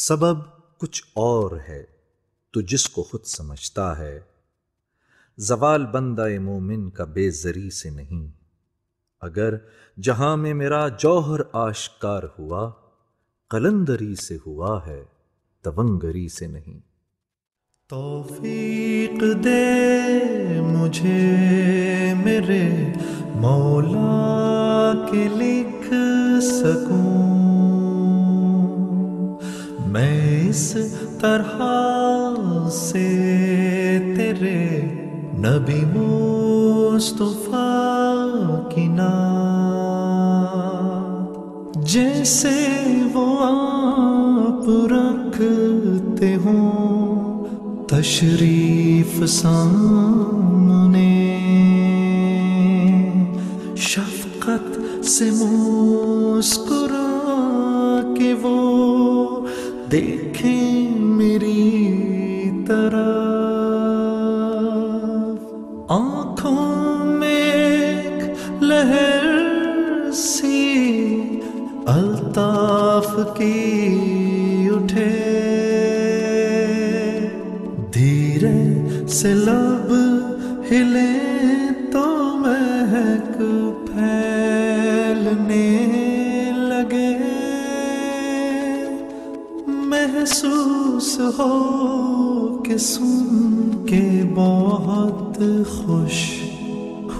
سبب کچھ اور ہے، تو جس کو خود سمجھتا ہے۔ زوال بندہ مومن کا بے زری سے نہیں۔ اگر جہاں میں میرا جوہر آشکار ہوا، قلندری سے ہوا ہے، تونگری سے نہیں۔ توفیق دے مجھے میرے مولا کے لکھ سکوں۔ اس طرح سے تیرے نبی مصطفیٰ کی نات جیسے وہ آپ رکھتے ہوں، تشریف سامنے۔ شفقت سے مسکرا دیکھیں میری طرف۔ آنکھوں میں ایک لہر سی الطاف کی اٹھے۔ دھیرے سے لب ہلے تو مہک پھیلنے محسوس ہو کہ سن کے بہت خوش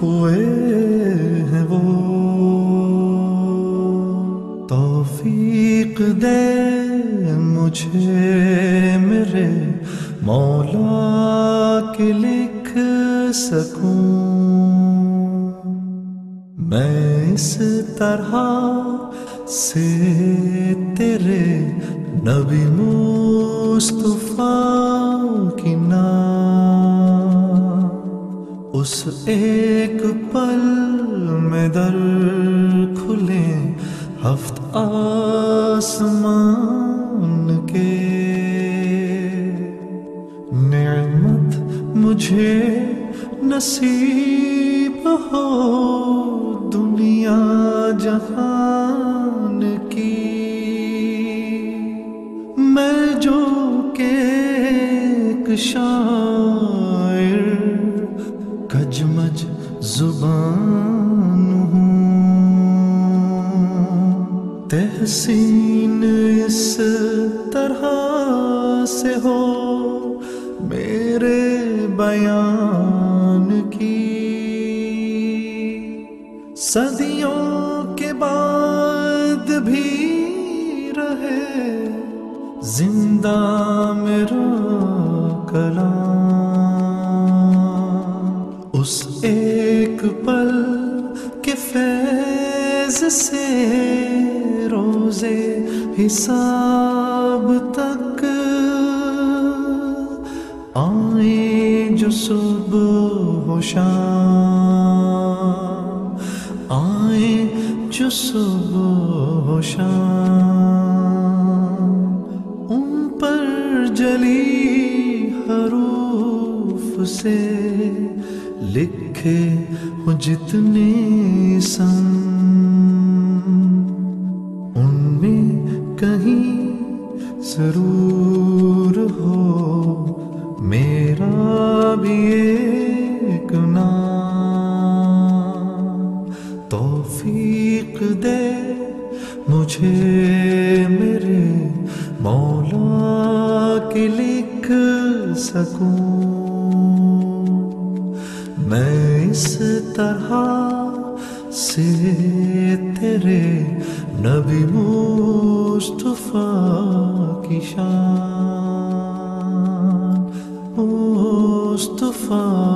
ہوئے ہیں وہ۔ توفیق دے مجھے میرے مولا کے لکھ سکوں۔ میں اس طرح سے تیرے نبی مصطفیٰ کی نام اس ایک پل میں در کھلے ہفت آسمان کے۔ نعمت مجھے نصیب ہو دنیا جہان شاعر، کجمج زبان ہوں۔ تحسین اس طرح سے ہو، میرے بیان کی۔ صدیوں کے بعد بھی رہے، زندہ میرا کلام اس ایک پل کے فیض سے روزے حساب تک آئے جو صبح و شام۔ آئے جو صبح و شام۔ سے لکھے ہو جتنے سن۔ ان میں کہیں ضرور ہو۔ میرا بھی ایک نام۔ توفیق دے مجھے میرے مولا کے لکھ سکوں۔ اس طرح سے تیرے نبی مصطفیٰ کی شان مصطفیٰ